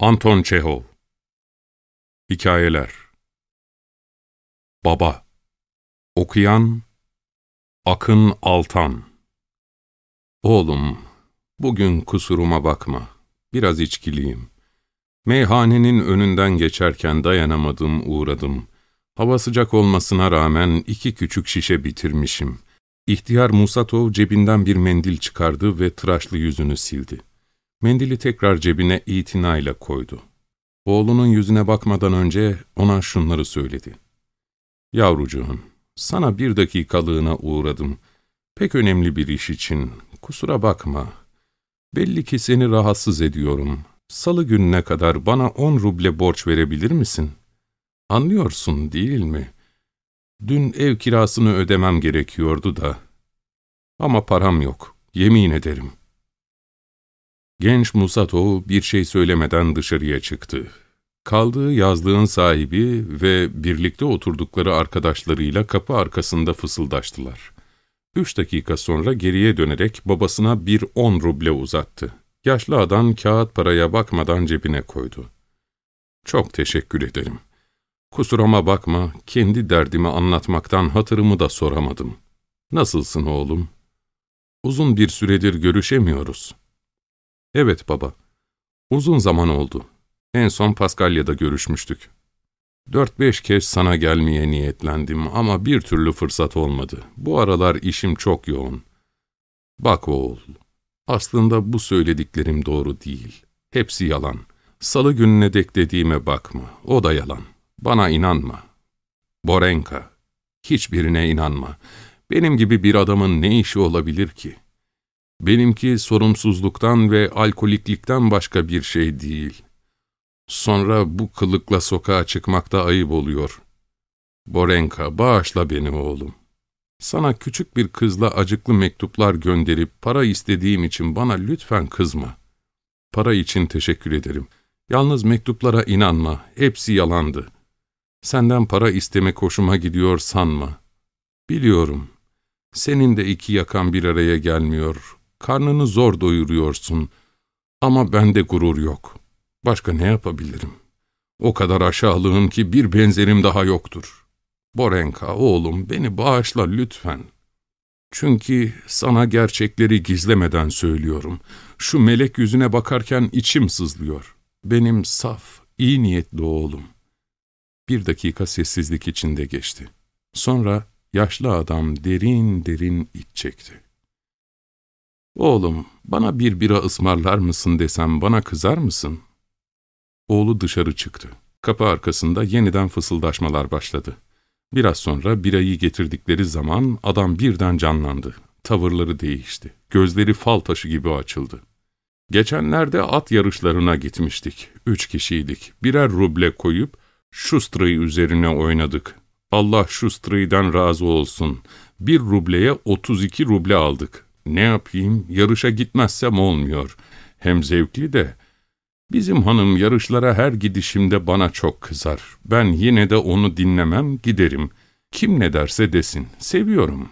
Anton Çehov Hikayeler Baba Okuyan Akın Altan Oğlum, bugün kusuruma bakma. Biraz içkiliyim. Meyhanenin önünden geçerken dayanamadım, uğradım. Hava sıcak olmasına rağmen iki küçük şişe bitirmişim. İhtiyar Musatov cebinden bir mendil çıkardı ve tıraşlı yüzünü sildi. Mendili tekrar cebine itinayla koydu. Oğlunun yüzüne bakmadan önce ona şunları söyledi. Yavrucuğum, sana bir dakikalığına uğradım. Pek önemli bir iş için. Kusura bakma. Belli ki seni rahatsız ediyorum. Salı gününe kadar bana on ruble borç verebilir misin? Anlıyorsun değil mi? Dün ev kirasını ödemem gerekiyordu da. Ama param yok, yemin ederim.'' Genç Musatov bir şey söylemeden dışarıya çıktı. Kaldığı yazlığın sahibi ve birlikte oturdukları arkadaşlarıyla kapı arkasında fısıldaştılar. Üç dakika sonra geriye dönerek babasına bir on ruble uzattı. Yaşlı adam kağıt paraya bakmadan cebine koydu. ''Çok teşekkür ederim. Kusuruma bakma, kendi derdimi anlatmaktan hatırımı da soramadım. Nasılsın oğlum? Uzun bir süredir görüşemiyoruz.'' Evet baba. Uzun zaman oldu. En son Paskalya'da görüşmüştük. Dört beş kez sana gelmeye niyetlendim ama bir türlü fırsat olmadı. Bu aralar işim çok yoğun. Bak oğul, aslında bu söylediklerim doğru değil. Hepsi yalan. Salı gününe dek dediğime bakma. O da yalan. Bana inanma. Borenka, hiçbirine inanma. Benim gibi bir adamın ne işi olabilir ki?'' Benimki sorumsuzluktan ve alkoliklikten başka bir şey değil. Sonra bu kılıkla sokağa çıkmakta ayıp oluyor. Borenka, bağışla beni oğlum. Sana küçük bir kızla acıklı mektuplar gönderip para istediğim için bana lütfen kızma. Para için teşekkür ederim. Yalnız mektuplara inanma, hepsi yalandı. Senden para istemek hoşuma gidiyor sanma. Biliyorum, senin de iki yakan bir araya gelmiyor, Karnını zor doyuruyorsun. Ama bende gurur yok. Başka ne yapabilirim? O kadar aşağılığım ki bir benzerim daha yoktur. Borenka, oğlum beni bağışla lütfen. Çünkü sana gerçekleri gizlemeden söylüyorum. Şu melek yüzüne bakarken içim sızlıyor. Benim saf, iyi niyetli oğlum. Bir dakika sessizlik içinde geçti. Sonra yaşlı adam derin derin iç çekti. ''Oğlum, bana bir bira ısmarlar mısın desem bana kızar mısın?'' Oğlu dışarı çıktı. Kapı arkasında yeniden fısıldaşmalar başladı. Biraz sonra birayı getirdikleri zaman adam birden canlandı. Tavırları değişti. Gözleri fal taşı gibi açıldı. Geçenlerde at yarışlarına gitmiştik. Üç kişiydik. Birer ruble koyup Şustra'yı üzerine oynadık. Allah Şustra'dan razı olsun. Bir rubleye 32 ruble aldık. Ne yapayım, yarışa gitmezsem olmuyor. Hem zevkli de. Bizim hanım yarışlara her gidişimde bana çok kızar. Ben yine de onu dinlemem, giderim. Kim ne derse desin, seviyorum.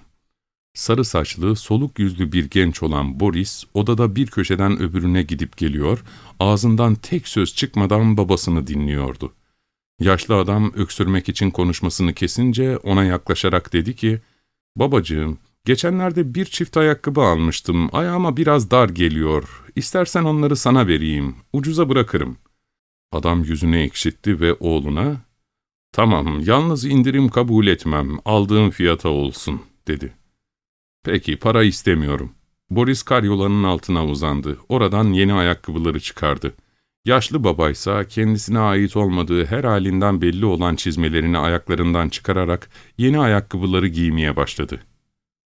Sarı saçlı, soluk yüzlü bir genç olan Boris, odada bir köşeden öbürüne gidip geliyor, ağzından tek söz çıkmadan babasını dinliyordu. Yaşlı adam öksürmek için konuşmasını kesince ona yaklaşarak dedi ki, ''Babacığım, Geçenlerde bir çift ayakkabı almıştım. Ayağıma biraz dar geliyor. İstersen onları sana vereyim. Ucuza bırakırım. Adam yüzünü ekşitti ve oğluna, ''Tamam, yalnız indirim kabul etmem. Aldığım fiyata olsun.'' dedi. ''Peki, para istemiyorum.'' Boris karyolanın altına uzandı. Oradan yeni ayakkabıları çıkardı. Yaşlı babaysa kendisine ait olmadığı her halinden belli olan çizmelerini ayaklarından çıkararak yeni ayakkabıları giymeye başladı.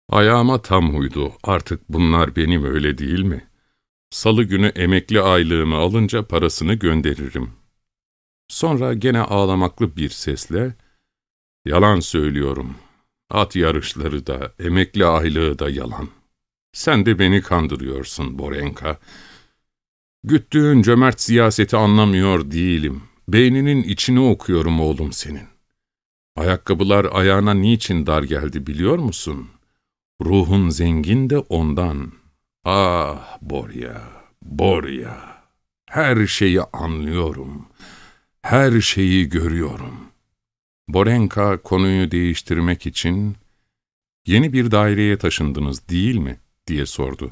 Ayağıma tam uydu. Artık bunlar benim öyle değil mi? Salı günü emekli aylığımı alınca parasını gönderirim. Sonra gene ağlamaklı bir sesle, ''Yalan söylüyorum. At yarışları da, emekli aylığı da yalan. Sen de beni kandırıyorsun Borenka. Güttüğün cömert siyaseti anlamıyor değilim. Beyninin içini okuyorum oğlum senin. Ayakkabılar ayağına niçin dar geldi biliyor musun?'' Ruhun zengin de ondan. Ah Borya, Borya, her şeyi anlıyorum. Her şeyi görüyorum. Borenka konuyu değiştirmek için yeni bir daireye taşındınız değil mi? diye sordu.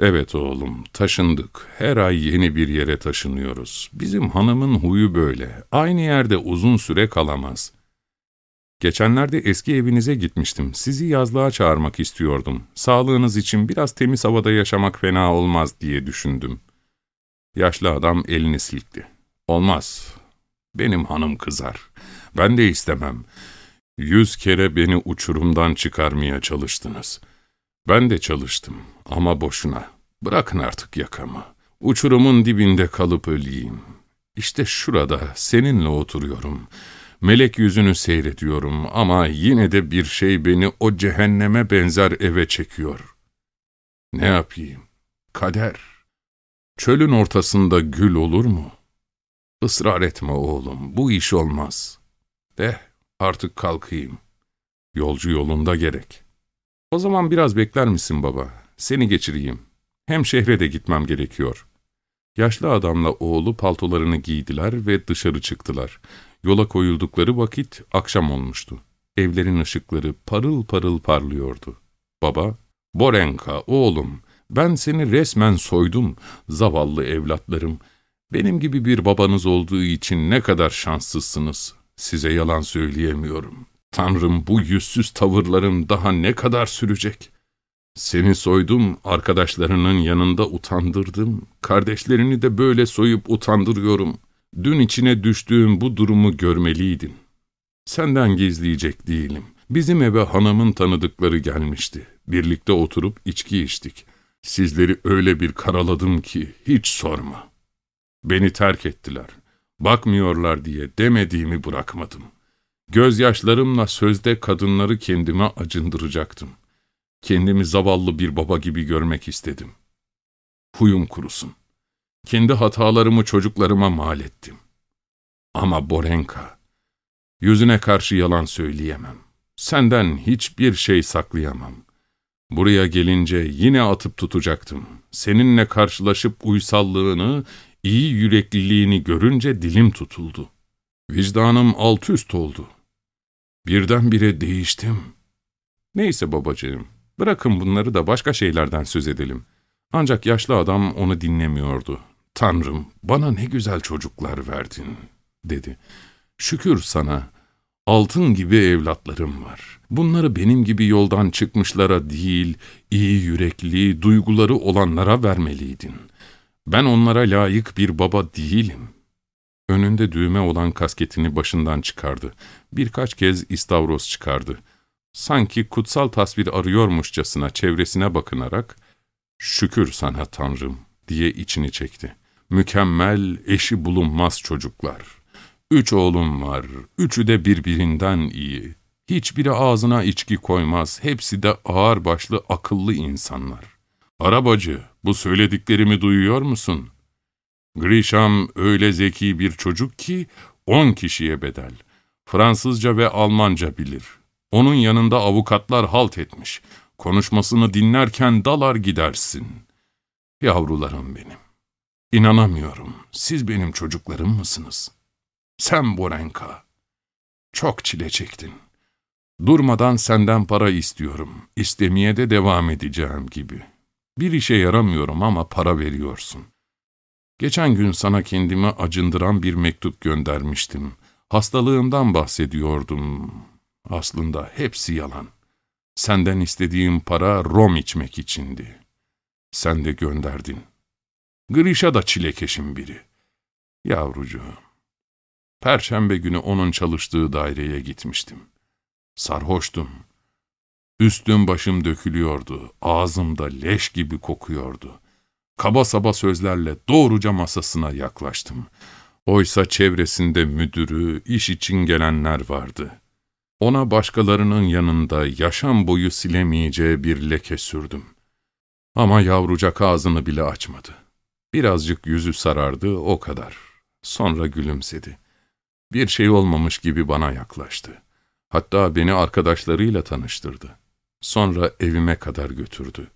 Evet oğlum, taşındık. Her ay yeni bir yere taşınıyoruz. Bizim hanımın huyu böyle. Aynı yerde uzun süre kalamaz. Geçenlerde eski evinize gitmiştim. Sizi yazlığa çağırmak istiyordum. Sağlığınız için biraz temiz havada yaşamak fena olmaz diye düşündüm. Yaşlı adam elini silkti. Olmaz. Benim hanım kızar. Ben de istemem. Yüz kere beni uçurumdan çıkarmaya çalıştınız. Ben de çalıştım ama boşuna. Bırakın artık yakamı. Uçurumun dibinde kalıp öleyim. İşte şurada seninle oturuyorum. Melek yüzünü seyrediyorum ama yine de bir şey beni o cehenneme benzer eve çekiyor. Ne yapayım? Kader. Çölün ortasında gül olur mu? Israr etme oğlum, bu iş olmaz. De, artık kalkayım. Yolcu yolunda gerek. O zaman biraz bekler misin baba? Seni geçireyim. Hem şehre de gitmem gerekiyor. Yaşlı adamla oğlu paltolarını giydiler ve dışarı çıktılar. Yola koyuldukları vakit akşam olmuştu. Evlerin ışıkları parıl parıl parlıyordu. Baba, Borenka oğlum, ben seni resmen soydum, zavallı evlatlarım. Benim gibi bir babanız olduğu için ne kadar şanslısınız. Size yalan söyleyemiyorum. Tanrım bu yüzsüz tavırlarım daha ne kadar sürecek? Seni soydum, arkadaşlarının yanında utandırdım. Kardeşlerini de böyle soyup utandırıyorum. Dün içine düştüğüm bu durumu görmeliydin. Senden gizleyecek değilim. Bizim eve hanımın tanıdıkları gelmişti. Birlikte oturup içki içtik. Sizleri öyle bir karaladım ki hiç sorma. Beni terk ettiler. Bakmıyorlar diye demediğimi bırakmadım. Gözyaşlarımla sözde kadınları kendime acındıracaktım. Kendimi zavallı bir baba gibi görmek istedim. Huyum kurusun. Kendi hatalarımı çocuklarıma mal ettim. Ama Borenka, yüzüne karşı yalan söyleyemem. Senden hiçbir şey saklayamam. Buraya gelince yine atıp tutacaktım. Seninle karşılaşıp uysallığını, iyi yürekliliğini görünce dilim tutuldu. Vicdanım alt üst oldu. Birdenbire değiştim. Neyse babacığım, bırakın bunları da başka şeylerden söz edelim. Ancak yaşlı adam onu dinlemiyordu. Tanrım, bana ne güzel çocuklar verdin, dedi. Şükür sana, altın gibi evlatlarım var. Bunları benim gibi yoldan çıkmışlara değil, iyi yürekli, duyguları olanlara vermeliydin. Ben onlara layık bir baba değilim. Önünde düğme olan kasketini başından çıkardı. Birkaç kez istavroz çıkardı. Sanki kutsal tasvir arıyormuşçasına çevresine bakınarak, ''Şükür sana Tanrım'' diye içini çekti. Mükemmel, eşi bulunmaz çocuklar. Üç oğlum var, üçü de birbirinden iyi. Hiçbiri ağzına içki koymaz, hepsi de ağır başlı akıllı insanlar. Arabacı, bu söylediklerimi duyuyor musun? Grisham öyle zeki bir çocuk ki on kişiye bedel. Fransızca ve Almanca bilir. Onun yanında avukatlar halt etmiş. Konuşmasını dinlerken dalar gidersin. Yavrularım benim. İnanamıyorum. Siz benim çocuklarım mısınız? Sen Borenka. Çok çile çektin. Durmadan senden para istiyorum. İstemeye de devam edeceğim gibi. Bir işe yaramıyorum ama para veriyorsun. Geçen gün sana kendimi acındıran bir mektup göndermiştim. Hastalığımdan bahsediyordum. Aslında hepsi yalan. Senden istediğim para rom içmek içindi. Sen de gönderdin. Grisha da çilekeşim biri. Yavrucuğum. Perşembe günü onun çalıştığı daireye gitmiştim. Sarhoştum. Üstüm başım dökülüyordu, ağzımda leş gibi kokuyordu. Kaba saba sözlerle doğruca masasına yaklaştım. Oysa çevresinde müdürü, iş için gelenler vardı. Ona başkalarının yanında yaşam boyu silemeyeceği bir leke sürdüm. Ama yavrucak ağzını bile açmadı. Birazcık yüzü sarardı, o kadar. Sonra gülümsedi. Bir şey olmamış gibi bana yaklaştı. Hatta beni arkadaşlarıyla tanıştırdı. Sonra evime kadar götürdü.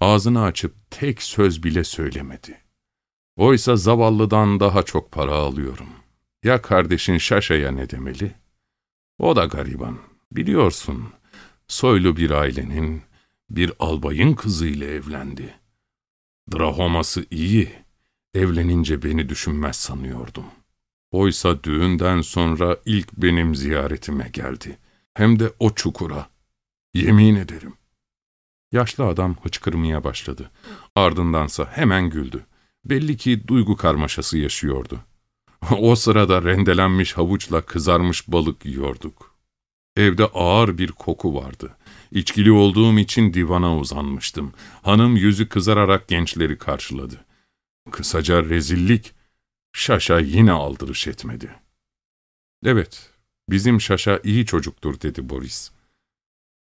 Ağzını açıp tek söz bile söylemedi. Oysa zavallıdan daha çok para alıyorum. Ya kardeşin Şaşa'ya ne demeli? O da gariban. Biliyorsun, soylu bir ailenin, bir albayın kızıyla evlendi. Drahoması iyi, evlenince beni düşünmez sanıyordum. Oysa düğünden sonra ilk benim ziyaretime geldi. Hem de o çukura. Yemin ederim. Yaşlı adam hıçkırmaya başladı. Ardındansa hemen güldü. Belli ki duygu karmaşası yaşıyordu. o sırada rendelenmiş havuçla kızarmış balık yiyorduk. Evde ağır bir koku vardı. İçkili olduğum için divana uzanmıştım. Hanım yüzü kızararak gençleri karşıladı. Kısaca rezillik, Şaşa yine aldırış etmedi. Evet, bizim Şaşa iyi çocuktur dedi Boris.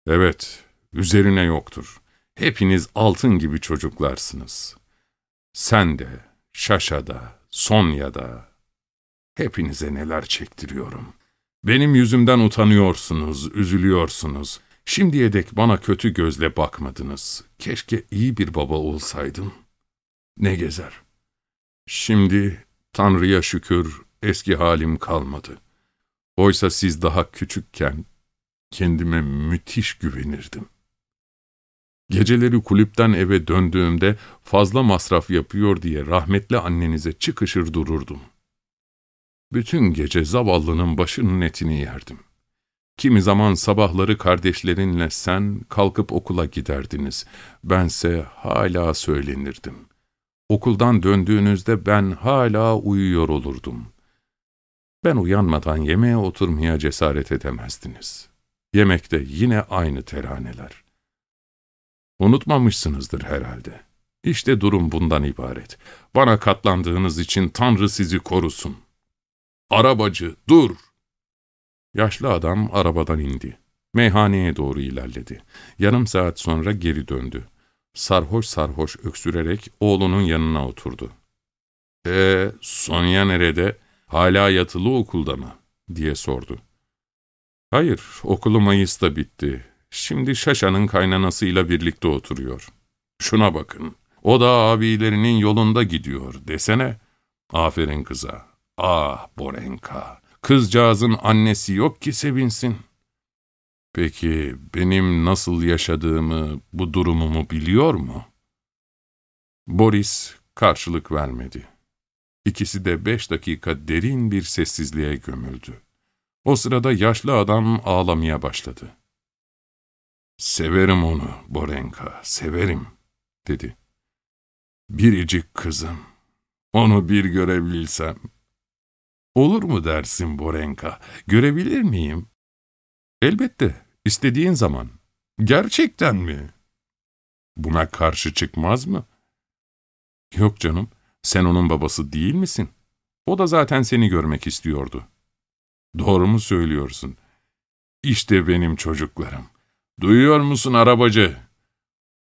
Evet, üzerine yoktur. Hepiniz altın gibi çocuklarsınız. Sen de, Şaşa da, Sonya da, hepinize neler çektiriyorum. Benim yüzümden utanıyorsunuz, üzülüyorsunuz. Şimdiye dek bana kötü gözle bakmadınız. Keşke iyi bir baba olsaydım. Ne gezer. Şimdi Tanrı'ya şükür eski halim kalmadı. Oysa siz daha küçükken kendime müthiş güvenirdim. Geceleri kulüpten eve döndüğümde fazla masraf yapıyor diye rahmetli annenize çıkışır dururdum. Bütün gece zavallının başının etini yerdim. Kimi zaman sabahları kardeşlerinle sen kalkıp okula giderdiniz. Bense hala söylenirdim. Okuldan döndüğünüzde ben hala uyuyor olurdum. Ben uyanmadan yemeğe oturmaya cesaret edemezdiniz. Yemekte yine aynı teraneler. Unutmamışsınızdır herhalde. İşte durum bundan ibaret. Bana katlandığınız için Tanrı sizi korusun. Arabacı, dur! Yaşlı adam arabadan indi. Meyhaneye doğru ilerledi. Yarım saat sonra geri döndü. Sarhoş sarhoş öksürerek oğlunun yanına oturdu. ''Ee, Sonya nerede? Hala yatılı okulda mı?'' diye sordu. ''Hayır, okulu Mayıs'ta bitti. Şimdi Şaşa'nın kaynanasıyla birlikte oturuyor. Şuna bakın, o da abilerinin yolunda gidiyor desene. Aferin kıza. Ah Borenka, kızcağızın annesi yok ki sevinsin. Peki benim nasıl yaşadığımı, bu durumumu biliyor mu? Boris karşılık vermedi. İkisi de beş dakika derin bir sessizliğe gömüldü. O sırada yaşlı adam ağlamaya başladı. ''Severim onu Borenka, severim.'' dedi. ''Biricik kızım, onu bir görebilsem.'' ''Olur mu dersin Borenka, görebilir miyim?'' ''Elbette, istediğin zaman.'' ''Gerçekten mi?'' ''Buna karşı çıkmaz mı?'' ''Yok canım, sen onun babası değil misin? O da zaten seni görmek istiyordu.'' ''Doğru mu söylüyorsun?'' ''İşte benim çocuklarım.'' Duyuyor musun arabacı?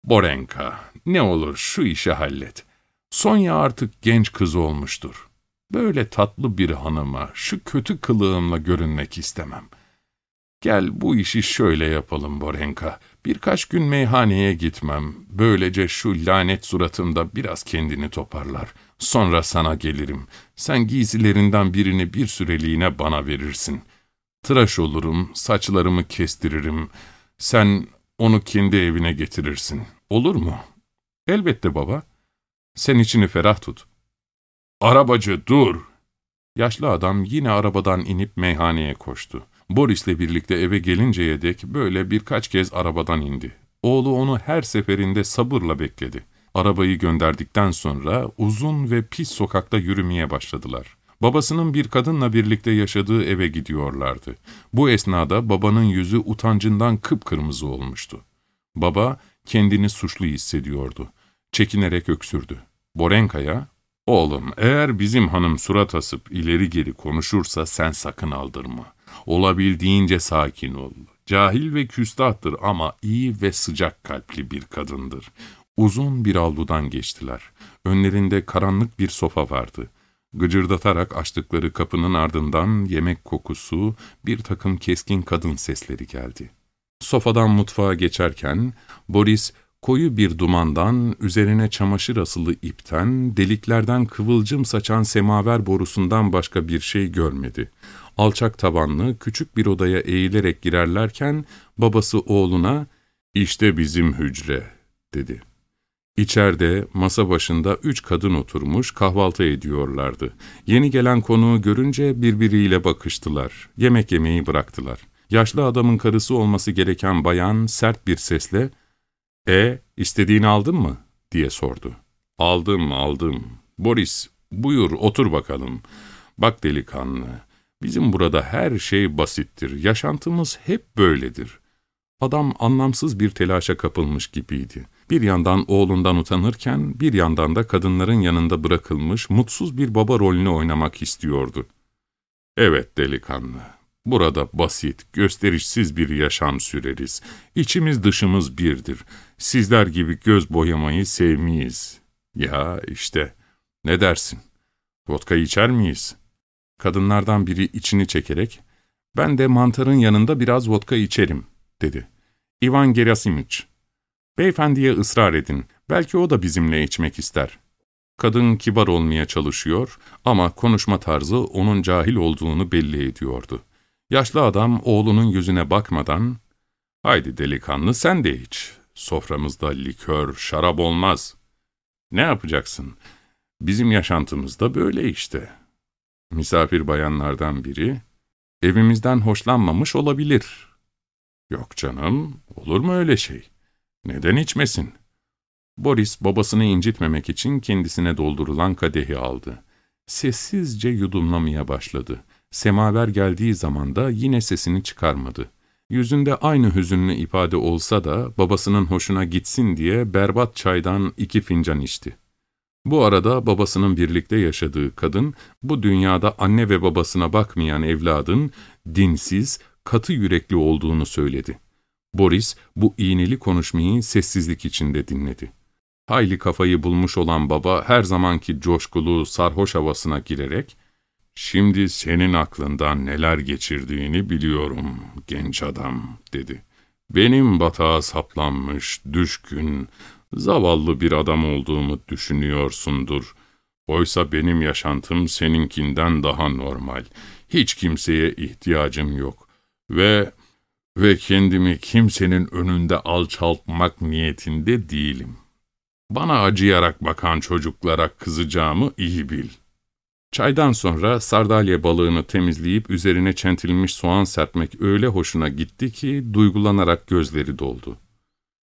Borenka, ne olur şu işi hallet. Sonya artık genç kız olmuştur. Böyle tatlı bir hanıma şu kötü kılığımla görünmek istemem. Gel bu işi şöyle yapalım Borenka. Birkaç gün meyhaneye gitmem. Böylece şu lanet suratımda biraz kendini toparlar. Sonra sana gelirim. Sen giysilerinden birini bir süreliğine bana verirsin. Tıraş olurum, saçlarımı kestiririm.'' Sen onu kendi evine getirirsin. Olur mu? Elbette baba. Sen içini ferah tut. Arabacı dur! Yaşlı adam yine arabadan inip meyhaneye koştu. Boris'le birlikte eve gelinceye dek böyle birkaç kez arabadan indi. Oğlu onu her seferinde sabırla bekledi. Arabayı gönderdikten sonra uzun ve pis sokakta yürümeye başladılar. Babasının bir kadınla birlikte yaşadığı eve gidiyorlardı. Bu esnada babanın yüzü utancından kıpkırmızı olmuştu. Baba kendini suçlu hissediyordu. Çekinerek öksürdü. Borenka'ya, ''Oğlum eğer bizim hanım surat asıp ileri geri konuşursa sen sakın aldırma. Olabildiğince sakin ol. Cahil ve küstahtır ama iyi ve sıcak kalpli bir kadındır. Uzun bir avludan geçtiler. Önlerinde karanlık bir sofa vardı. Gıcırdatarak açtıkları kapının ardından yemek kokusu, bir takım keskin kadın sesleri geldi. Sofadan mutfağa geçerken Boris Koyu bir dumandan, üzerine çamaşır asılı ipten, deliklerden kıvılcım saçan semaver borusundan başka bir şey görmedi. Alçak tabanlı, küçük bir odaya eğilerek girerlerken, babası oğluna, ''İşte bizim hücre.'' dedi. İçeride, masa başında üç kadın oturmuş, kahvaltı ediyorlardı. Yeni gelen konuğu görünce birbiriyle bakıştılar. Yemek yemeyi bıraktılar. Yaşlı adamın karısı olması gereken bayan sert bir sesle, ''E, istediğini aldın mı?'' diye sordu. ''Aldım, aldım. Boris, buyur otur bakalım. Bak delikanlı, bizim burada her şey basittir. Yaşantımız hep böyledir.'' Adam anlamsız bir telaşa kapılmış gibiydi. Bir yandan oğlundan utanırken, bir yandan da kadınların yanında bırakılmış mutsuz bir baba rolünü oynamak istiyordu. ''Evet delikanlı, Burada basit, gösterişsiz bir yaşam süreriz. İçimiz dışımız birdir. Sizler gibi göz boyamayı sevmeyiz. Ya işte, ne dersin? Vodka içer miyiz? Kadınlardan biri içini çekerek, ben de mantarın yanında biraz vodka içerim, dedi. Ivan Gerasimiç, beyefendiye ısrar edin, belki o da bizimle içmek ister. Kadın kibar olmaya çalışıyor ama konuşma tarzı onun cahil olduğunu belli ediyordu. Yaşlı adam oğlunun yüzüne bakmadan, ''Haydi delikanlı sen de iç. Soframızda likör, şarap olmaz. Ne yapacaksın? Bizim yaşantımızda böyle işte.'' Misafir bayanlardan biri, ''Evimizden hoşlanmamış olabilir.'' ''Yok canım, olur mu öyle şey? Neden içmesin?'' Boris babasını incitmemek için kendisine doldurulan kadehi aldı. Sessizce yudumlamaya başladı. Semaver geldiği zaman da yine sesini çıkarmadı. Yüzünde aynı hüzünlü ifade olsa da babasının hoşuna gitsin diye berbat çaydan iki fincan içti. Bu arada babasının birlikte yaşadığı kadın, bu dünyada anne ve babasına bakmayan evladın dinsiz, katı yürekli olduğunu söyledi. Boris bu iğneli konuşmayı sessizlik içinde dinledi. Hayli kafayı bulmuş olan baba her zamanki coşkulu, sarhoş havasına girerek, ''Şimdi senin aklından neler geçirdiğini biliyorum genç adam.'' dedi. ''Benim batağa saplanmış, düşkün, zavallı bir adam olduğumu düşünüyorsundur. Oysa benim yaşantım seninkinden daha normal. Hiç kimseye ihtiyacım yok. Ve ve kendimi kimsenin önünde alçaltmak niyetinde değilim. Bana acıyarak bakan çocuklara kızacağımı iyi bil.'' Çaydan sonra sardalya balığını temizleyip üzerine çentilmiş soğan serpmek öyle hoşuna gitti ki duygulanarak gözleri doldu.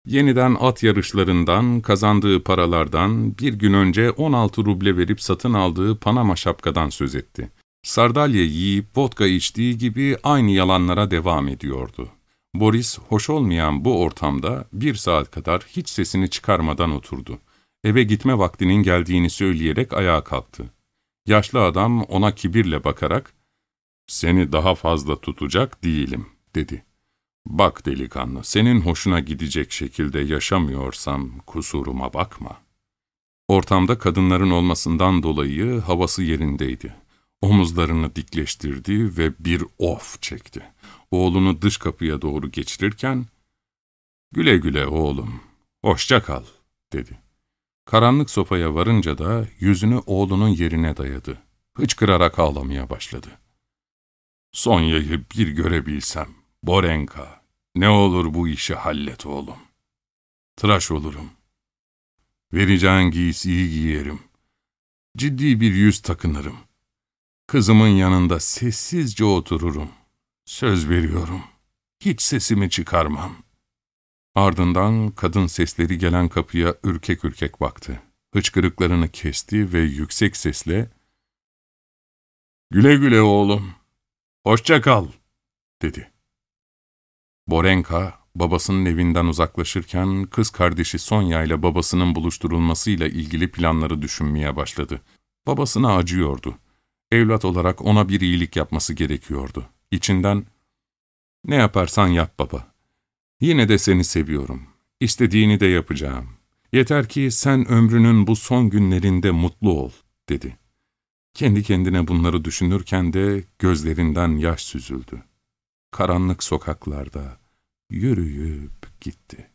Yeniden at yarışlarından, kazandığı paralardan, bir gün önce 16 ruble verip satın aldığı Panama şapkadan söz etti. Sardalya yiyip vodka içtiği gibi aynı yalanlara devam ediyordu. Boris, hoş olmayan bu ortamda bir saat kadar hiç sesini çıkarmadan oturdu. Eve gitme vaktinin geldiğini söyleyerek ayağa kalktı. Yaşlı adam ona kibirle bakarak, ''Seni daha fazla tutacak değilim.'' dedi. ''Bak delikanlı, senin hoşuna gidecek şekilde yaşamıyorsam kusuruma bakma.'' Ortamda kadınların olmasından dolayı havası yerindeydi. Omuzlarını dikleştirdi ve bir of çekti. Oğlunu dış kapıya doğru geçirirken, ''Güle güle oğlum, hoşça kal.'' dedi. Karanlık sofaya varınca da yüzünü oğlunun yerine dayadı. Hıçkırarak ağlamaya başladı. Sonya'yı bir görebilsem, Borenka, ne olur bu işi hallet oğlum. Tıraş olurum. Vereceğin giysiyi giyerim. Ciddi bir yüz takınırım. Kızımın yanında sessizce otururum. Söz veriyorum. Hiç sesimi çıkarmam.'' Ardından kadın sesleri gelen kapıya ürkek ürkek baktı. Hıçkırıklarını kesti ve yüksek sesle ''Güle güle oğlum, hoşça kal.'' dedi. Borenka, babasının evinden uzaklaşırken kız kardeşi Sonya ile babasının buluşturulmasıyla ilgili planları düşünmeye başladı. Babasına acıyordu. Evlat olarak ona bir iyilik yapması gerekiyordu. İçinden, ''Ne yaparsan yap baba, Yine de seni seviyorum. İstediğini de yapacağım. Yeter ki sen ömrünün bu son günlerinde mutlu ol, dedi. Kendi kendine bunları düşünürken de gözlerinden yaş süzüldü. Karanlık sokaklarda yürüyüp gitti.